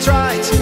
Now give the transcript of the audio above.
tried